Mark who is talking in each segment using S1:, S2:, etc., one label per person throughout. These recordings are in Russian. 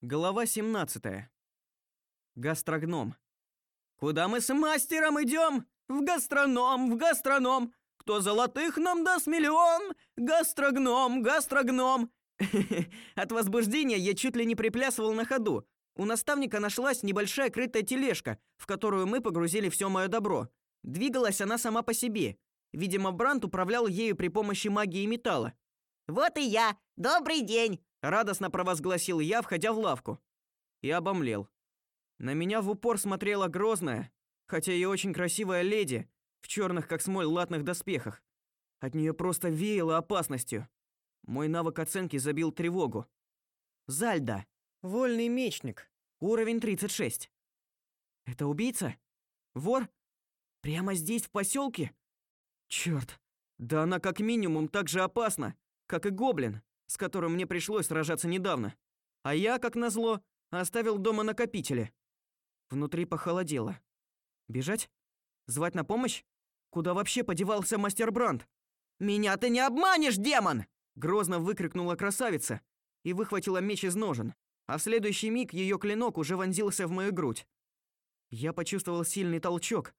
S1: Глава 17. Гастрогном. Куда мы с мастером идем? В гастроном, в гастроном. Кто золотых нам даст миллион? Гастрогном, гастрогном. От возбуждения я чуть ли не приплясывал на ходу. У наставника нашлась небольшая крытая тележка, в которую мы погрузили все мое добро. Двигалась она сама по себе. Видимо, Брант управлял ею при помощи магии металла.
S2: Вот и я. Добрый день.
S1: Радостно провозгласил я, входя в лавку. И обомлел. На меня в упор смотрела грозная, хотя и очень красивая леди в черных как смоль латных доспехах. От нее просто веяло опасностью. Мой навык оценки забил тревогу. Зальда, вольный мечник, уровень 36. Это убийца? Вор? Прямо здесь в поселке? Черт, Да она как минимум так же опасна, как и гоблин, с которым мне пришлось сражаться недавно. А я, как назло, оставил дома накопители. Внутри похолодело. Бежать? Звать на помощь? Куда вообще подевался мастер Бранд? Меня ты не обманешь, демон, грозно выкрикнула красавица и выхватила меч из ножен, а в следующий миг ее клинок уже вонзился в мою грудь. Я почувствовал сильный толчок,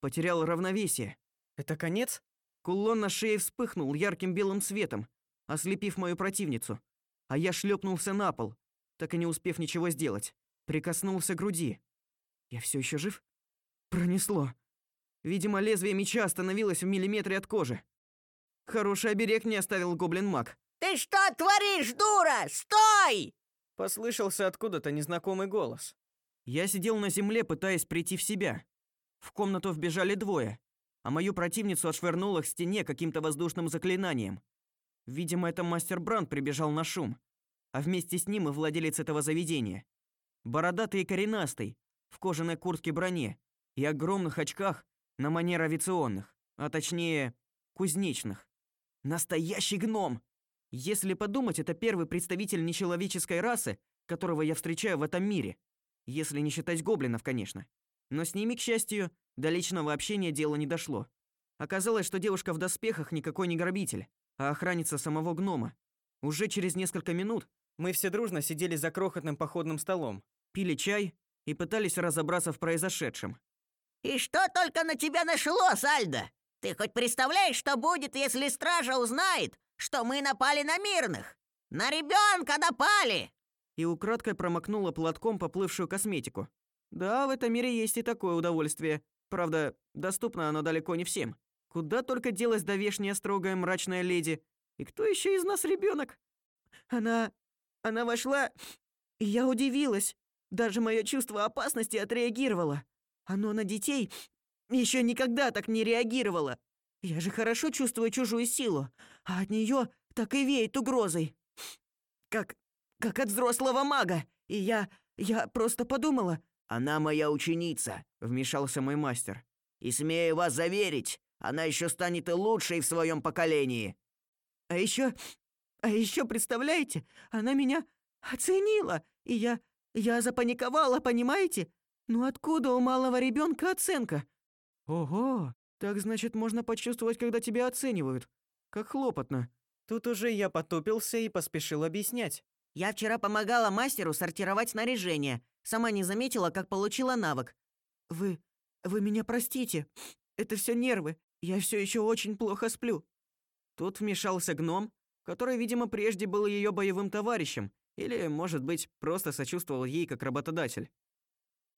S1: потерял равновесие. Это конец? Кулон на шее вспыхнул ярким белым светом, ослепив мою противницу, а я шлепнулся на пол, так и не успев ничего сделать. Прикоснулся к груди. Я все еще жив? Пронесло. Видимо, лезвие меча остановилось в миллиметре от кожи. Хороший оберег не оставил гоблин-маг.
S2: Ты что творишь, дура? Стой!
S1: Послышался откуда-то незнакомый голос. Я сидел на земле, пытаясь прийти в себя. В комнату вбежали двое, а мою противницу отшвырнуло к стене каким-то воздушным заклинанием. Видимо, это мастер Бранд прибежал на шум, а вместе с ним и владелец этого заведения. Бородатый и коренастый, в кожаной куртке броне и огромных очках на манер авиационных, а точнее, кузнечных. Настоящий гном. Если подумать, это первый представитель нечеловеческой расы, которого я встречаю в этом мире. Если не считать гоблинов, конечно. Но с ними, к счастью, до личного общения дело не дошло. Оказалось, что девушка в доспехах никакой не грабитель а охранница самого гнома. Уже через несколько минут мы все дружно сидели за крохотным походным столом, пили чай и пытались разобраться в произошедшем.
S2: И что только на тебя нашло, Сальдо? Ты хоть представляешь, что будет, если стража узнает, что мы напали на мирных? На ребенка напали!»
S1: И украдкой промокнула платком поплывшую косметику. Да, в этом мире есть и такое удовольствие. Правда, доступно оно далеко не всем. Куда только делась довешняя строгая мрачная леди. И кто еще из нас ребенок? Она... она вошла, и я удивилась. Даже мое чувство опасности отреагировало. Оно на детей еще никогда так не реагировало. Я же хорошо чувствую чужую силу, а от нее так и веет угрозой. Как... как от взрослого мага. И я... я просто подумала...
S3: «Она моя ученица», — вмешался мой мастер. «И смею вас заверить, она еще станет и лучшей в своем поколении.
S1: А еще, а еще представляете, она меня оценила, и я я запаниковала, понимаете? Ну откуда у малого ребенка оценка? Ого, так значит, можно почувствовать, когда тебя оценивают. Как хлопотно. Тут уже я потупился и поспешил объяснять.
S2: Я вчера помогала мастеру сортировать снаряжение. Сама не заметила, как получила навык.
S1: Вы вы меня простите. Это все нервы. Я все еще очень плохо сплю. Тут вмешался гном, который, видимо, прежде был ее боевым товарищем, или, может быть, просто сочувствовал ей как работодатель.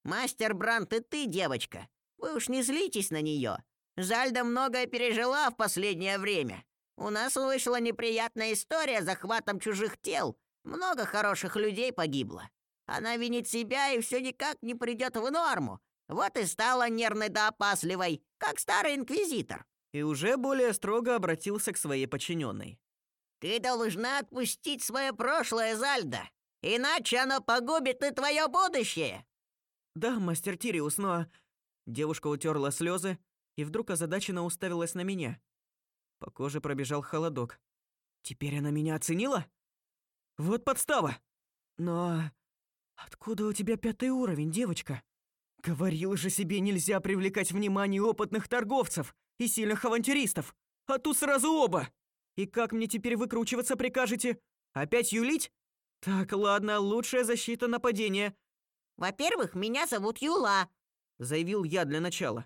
S2: Мастер Брант и ты, девочка. Вы уж не злитесь на нее. Зальда многое пережила в последнее время. У нас вышла неприятная история с захватом чужих тел. Много хороших людей погибло. Она винит себя и все никак не придет в норму. Вот и стала нервной да опасливой, как старый инквизитор.
S1: И уже более строго обратился к своей подчиненной.
S2: Ты должна отпустить свое прошлое, Зальда, иначе оно погубит и твое будущее.
S1: Да, мастер Тириус, но девушка утерла слезы и вдруг озадаченно уставилась на меня. По коже пробежал холодок. Теперь она меня оценила? Вот подстава. Но откуда у тебя пятый уровень, девочка? Говорил же себе, нельзя привлекать внимание опытных торговцев и сильных авантюристов. А тут сразу оба. И как мне теперь выкручиваться прикажете? Опять юлить? Так, ладно, лучшая защита нападения,
S2: Во-первых, меня зовут Юла.
S1: заявил я для начала.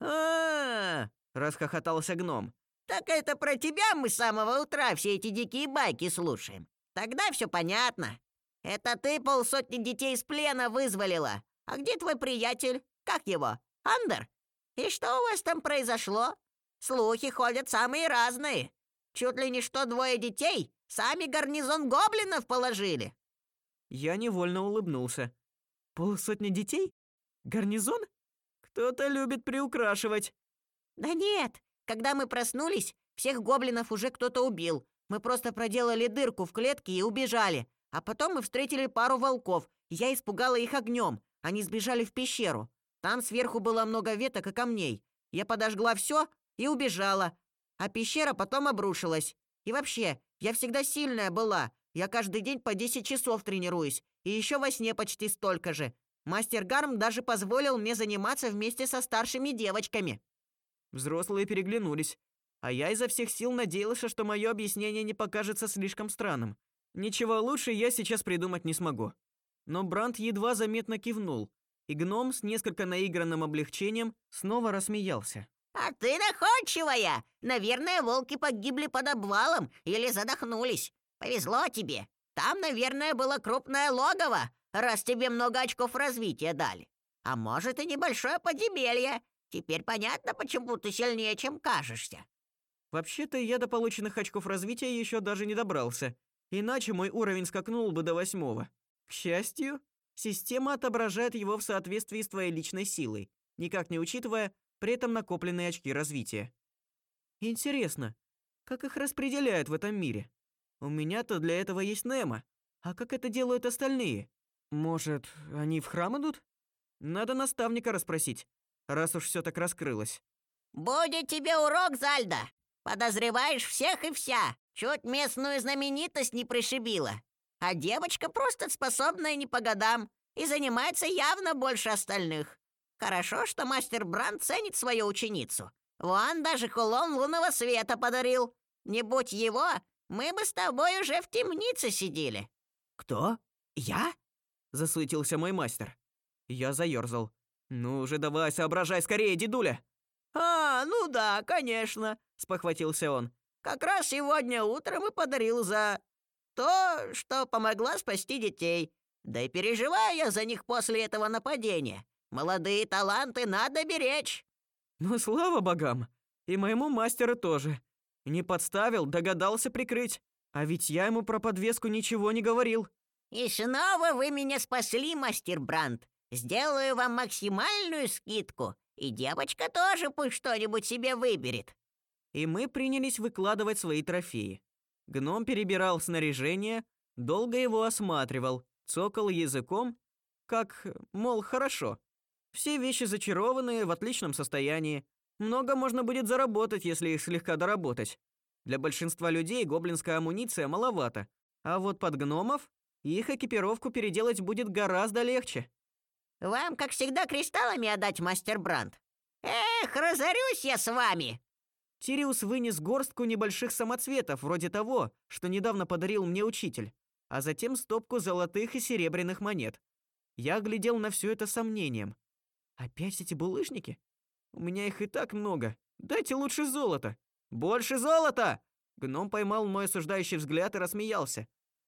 S2: А,
S1: Расхохотался гном.
S2: так это про тебя мы с самого утра все эти дикие байки слушаем. Тогда все понятно. Это ты полсотни детей из плена вызволила. А где твой приятель? Как его? Андер? И что у вас там произошло? Слухи ходят самые разные. Чуть ли не что двое детей сами гарнизон гоблинов положили.
S1: Я невольно улыбнулся. Полсотни детей? Гарнизон? Кто-то любит приукрашивать.
S2: Да нет, когда мы проснулись, всех гоблинов уже кто-то убил. Мы просто проделали дырку в клетке и убежали. А потом мы встретили пару волков. Я испугала их огнем. Они сбежали в пещеру. Там сверху было много веток и камней. Я подожгла все и убежала. А пещера потом обрушилась. И вообще, я всегда сильная была. Я каждый день по 10 часов тренируюсь. И еще во сне почти столько же. Мастер Гарм даже позволил мне заниматься вместе со старшими девочками.
S1: Взрослые переглянулись, а я изо всех сил надеялся, что мое объяснение не покажется слишком странным. Ничего лучше я сейчас придумать не смогу. Но Бранд едва заметно кивнул, и гном с несколько наигранным облегчением снова рассмеялся.
S2: А ты находчивая. Наверное, волки погибли под обвалом или задохнулись. Повезло тебе. Там, наверное, было крупное логово, раз тебе много очков развития дали. А может, и небольшое подземелье. Теперь понятно, почему ты сильнее, чем кажешься.
S1: Вообще-то я до полученных очков развития еще даже не добрался, иначе мой уровень скакнул бы до восьмого. К счастью, система отображает его в соответствии с твоей личной силой, никак не учитывая при этом накопленные очки развития. Интересно, как их распределяют в этом мире? У меня-то для этого есть Немо. А как это делают остальные? Может, они в храм идут? Надо наставника расспросить, раз уж все так раскрылось.
S2: Будет тебе урок, Зальда. Подозреваешь всех и вся. Чуть местную знаменитость не пришибила. А девочка просто способная не по годам и занимается явно больше остальных. Хорошо, что мастер Бранд ценит свою ученицу. Вон даже кулон лунного света подарил. Не будь его, мы бы с тобой уже в темнице сидели.
S1: Кто? Я? засуетился мой мастер. Я заерзал. Ну уже давай, соображай скорее, дедуля.
S2: А, ну да, конечно, спохватился он. Как раз сегодня утром и подарил за то, что помогла спасти детей. Да и переживаю я за них после этого нападения. Молодые таланты надо беречь.
S1: Ну слава богам, и моему мастеру тоже. Не подставил, догадался прикрыть. А ведь я ему про подвеску ничего не говорил.
S2: И снова вы меня спасли, мастер Бранд. Сделаю вам максимальную скидку, и девочка тоже пусть что-нибудь себе выберет.
S1: И мы принялись выкладывать свои трофеи. Гном перебирал снаряжение, долго его осматривал, цокал языком, как, мол, хорошо. Все вещи зачарованные, в отличном состоянии. Много можно будет заработать, если их слегка доработать. Для большинства людей гоблинская амуниция маловато, а вот под гномов их экипировку переделать будет гораздо легче.
S2: Вам, как всегда, кристаллами отдать, мастер Бранд. Эх, разорюсь я с вами.
S1: Тириус вынес горстку небольших самоцветов, вроде того, что недавно подарил мне учитель, а затем стопку золотых и серебряных монет. Я глядел на все это сомнением. Опять эти булыжники? У меня их и так много. Дайте лучше золото. Больше золота! Гном поймал мой осуждающий взгляд и рассмеялся.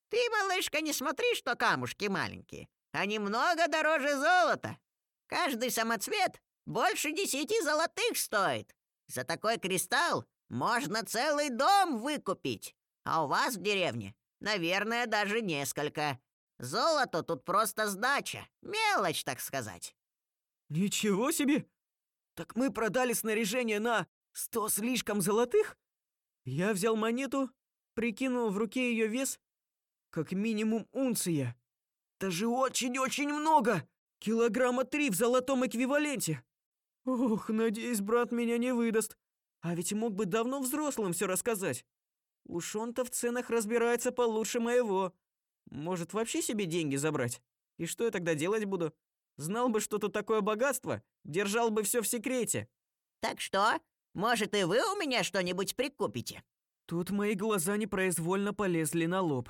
S2: Ты, малышка, не смотри, что камушки маленькие. Они много дороже золота. Каждый самоцвет больше десяти золотых стоит. За такой кристалл можно целый дом выкупить. А у вас в деревне, наверное, даже несколько. Золото тут просто сдача, мелочь, так сказать.
S1: Ничего себе! Так мы продали снаряжение на сто слишком золотых? Я взял монету, прикинул в руке ее вес, как минимум унция. Это же очень-очень много! Килограмма три в золотом эквиваленте. Ох, надеюсь, брат меня не выдаст. А ведь мог бы давно взрослым все рассказать. Уж он-то в ценах разбирается получше моего. Может, вообще себе деньги забрать? И что я тогда делать буду? Знал бы, что тут такое богатство, держал бы все в секрете.
S2: Так что, может, и вы у меня что-нибудь прикупите?
S1: Тут мои глаза непроизвольно полезли на лоб.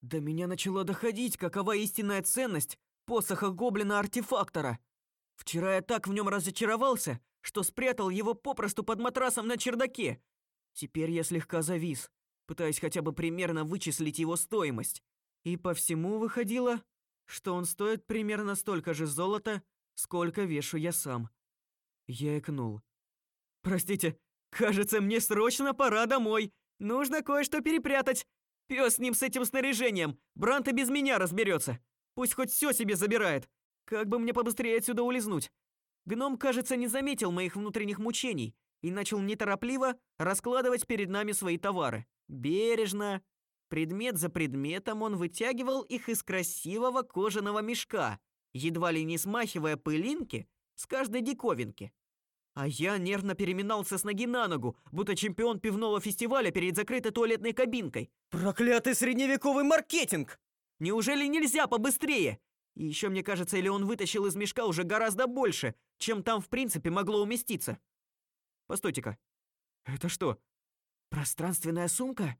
S1: До меня начало доходить, какова истинная ценность посоха гоблина-артефактора. Вчера я так в нем разочаровался, что спрятал его попросту под матрасом на чердаке. Теперь я слегка завис, пытаясь хотя бы примерно вычислить его стоимость. И по всему выходило, что он стоит примерно столько же золота, сколько вешу я сам. Я икнул. Простите, кажется, мне срочно пора домой. Нужно кое-что перепрятать. Пес с ним с этим снаряжением. Брант и без меня разберется. Пусть хоть все себе забирает. Как бы мне побыстрее отсюда улизнуть? Гном, кажется, не заметил моих внутренних мучений и начал неторопливо раскладывать перед нами свои товары. Бережно, предмет за предметом он вытягивал их из красивого кожаного мешка, едва ли не смахивая пылинки с каждой диковинки. А я нервно переминался с ноги на ногу, будто чемпион пивного фестиваля перед закрытой туалетной кабинкой. Проклятый средневековый маркетинг! Неужели нельзя побыстрее? И еще мне кажется, или он вытащил из мешка уже гораздо больше, чем там в принципе могло уместиться. Постойте-ка. Это что? Пространственная сумка?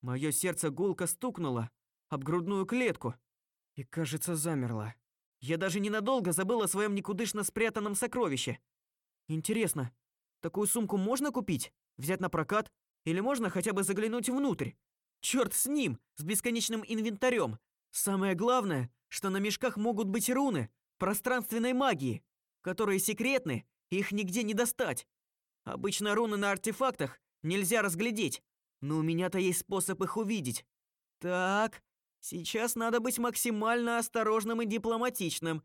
S1: Мое сердце гулко стукнуло об грудную клетку и, кажется, замерло. Я даже ненадолго забыл о своем никудышно спрятанном сокровище. Интересно, такую сумку можно купить, взять на прокат или можно хотя бы заглянуть внутрь? Черт с ним, с бесконечным инвентарем. Самое главное, что на мешках могут быть руны пространственной магии, которые секретны, и их нигде не достать. Обычно руны на артефактах нельзя разглядеть, но у меня-то есть способ их увидеть. Так, сейчас надо быть максимально осторожным и дипломатичным.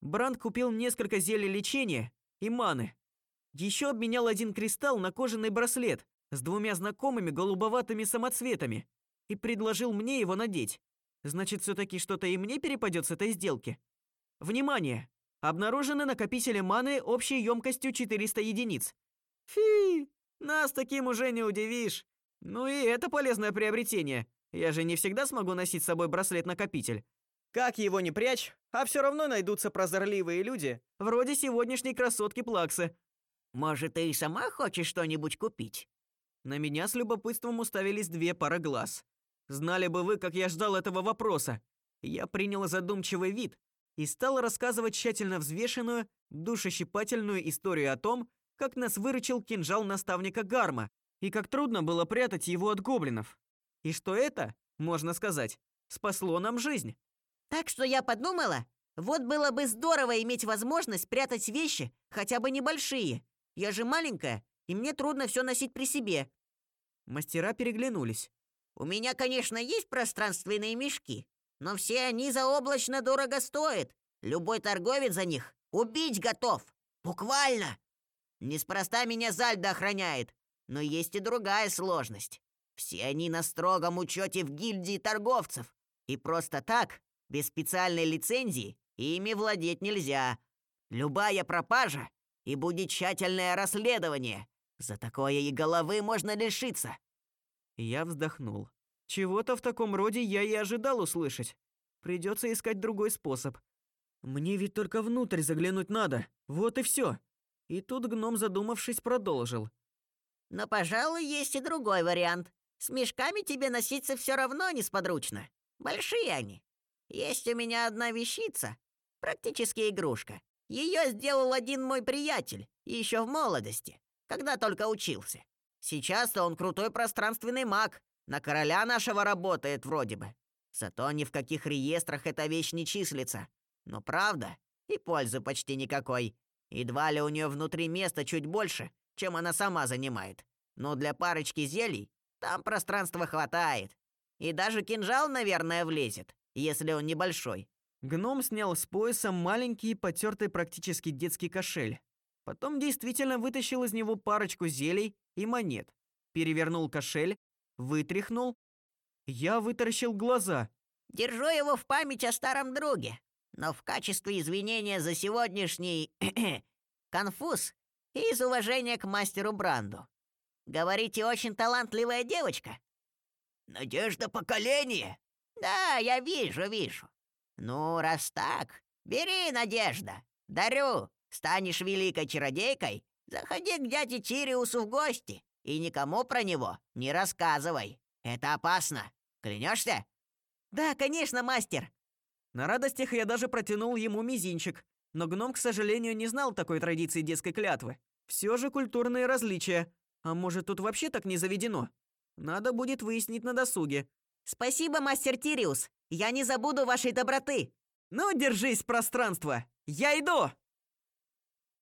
S1: Бранд купил несколько зелий лечения и маны. Еще обменял один кристалл на кожаный браслет с двумя знакомыми голубоватыми самоцветами и предложил мне его надеть. Значит, все таки что-то и мне перепадет с этой сделки. Внимание! Обнаружены накопители маны общей емкостью 400 единиц. Фи, нас таким уже не удивишь. Ну и это полезное приобретение. Я же не всегда смогу носить с собой браслет-накопитель. Как его не прячь, а все равно найдутся прозорливые люди, вроде сегодняшней красотки Плаксы.
S2: Может, ты и сама хочешь что-нибудь купить?
S1: На меня с любопытством уставились две пары глаз. Знали бы вы, как я ждал этого вопроса. Я принял задумчивый вид и стал рассказывать тщательно взвешенную, душещипательную историю о том, как нас выручил кинжал наставника Гарма и как трудно было прятать его от гоблинов. И что это, можно сказать, спасло нам жизнь.
S2: Так что я подумала, вот было бы здорово иметь возможность прятать вещи, хотя бы небольшие. Я же маленькая, и мне трудно все носить при себе.
S1: Мастера переглянулись.
S2: У меня, конечно, есть пространственные мешки, но все они заоблачно дорого стоят. Любой торговец за них убить готов. Буквально. Неспроста меня Зальда охраняет, но есть и другая сложность. Все они на строгом учете в гильдии торговцев. И просто так без специальной лицензии ими владеть нельзя. Любая пропажа и будет тщательное расследование. За такое и головы можно лишиться.
S1: Я вздохнул. Чего-то в таком роде я и ожидал услышать. Придется искать другой способ. Мне ведь только внутрь заглянуть надо. Вот и все. И тут гном, задумавшись, продолжил.
S2: Но, пожалуй, есть и другой вариант. С мешками тебе носиться все равно несподручно. Большие они. Есть у меня одна вещица, практически игрушка. Ее сделал один мой приятель, еще в молодости, когда только учился. Сейчас-то он крутой пространственный маг, на короля нашего работает вроде бы. Зато ни в каких реестрах эта вещь не числится. Но правда, и пользы почти никакой. Едва ли у нее внутри места чуть больше, чем она сама занимает. Но для парочки зелий там пространства хватает. И даже кинжал, наверное, влезет если он небольшой.
S1: Гном снял с пояса маленький, потертый практически детский кошель. Потом действительно вытащил из него парочку зелий и монет. Перевернул кошель, вытряхнул. Я вытаращил глаза.
S2: Держу его в память о старом друге, но в качестве извинения за сегодняшний конфуз и из уважения к мастеру Бранду. Говорите, очень талантливая девочка.
S3: Надежда поколения,
S2: «Да, я вижу, вижу. Ну, раз так, бери, Надежда. Дарю. Станешь великой чародейкой, заходи к дяде Тириусу в гости и никому про него не рассказывай. Это опасно. Клянешься?» Да, конечно, мастер.
S1: На радостях я даже протянул ему мизинчик, но гном, к сожалению, не знал такой традиции детской клятвы. Все же культурные различия. А может, тут вообще так не заведено? Надо будет выяснить на досуге.
S2: Спасибо, мастер Тириус. Я не забуду вашей доброты.
S1: Ну, держись, пространство. Я иду.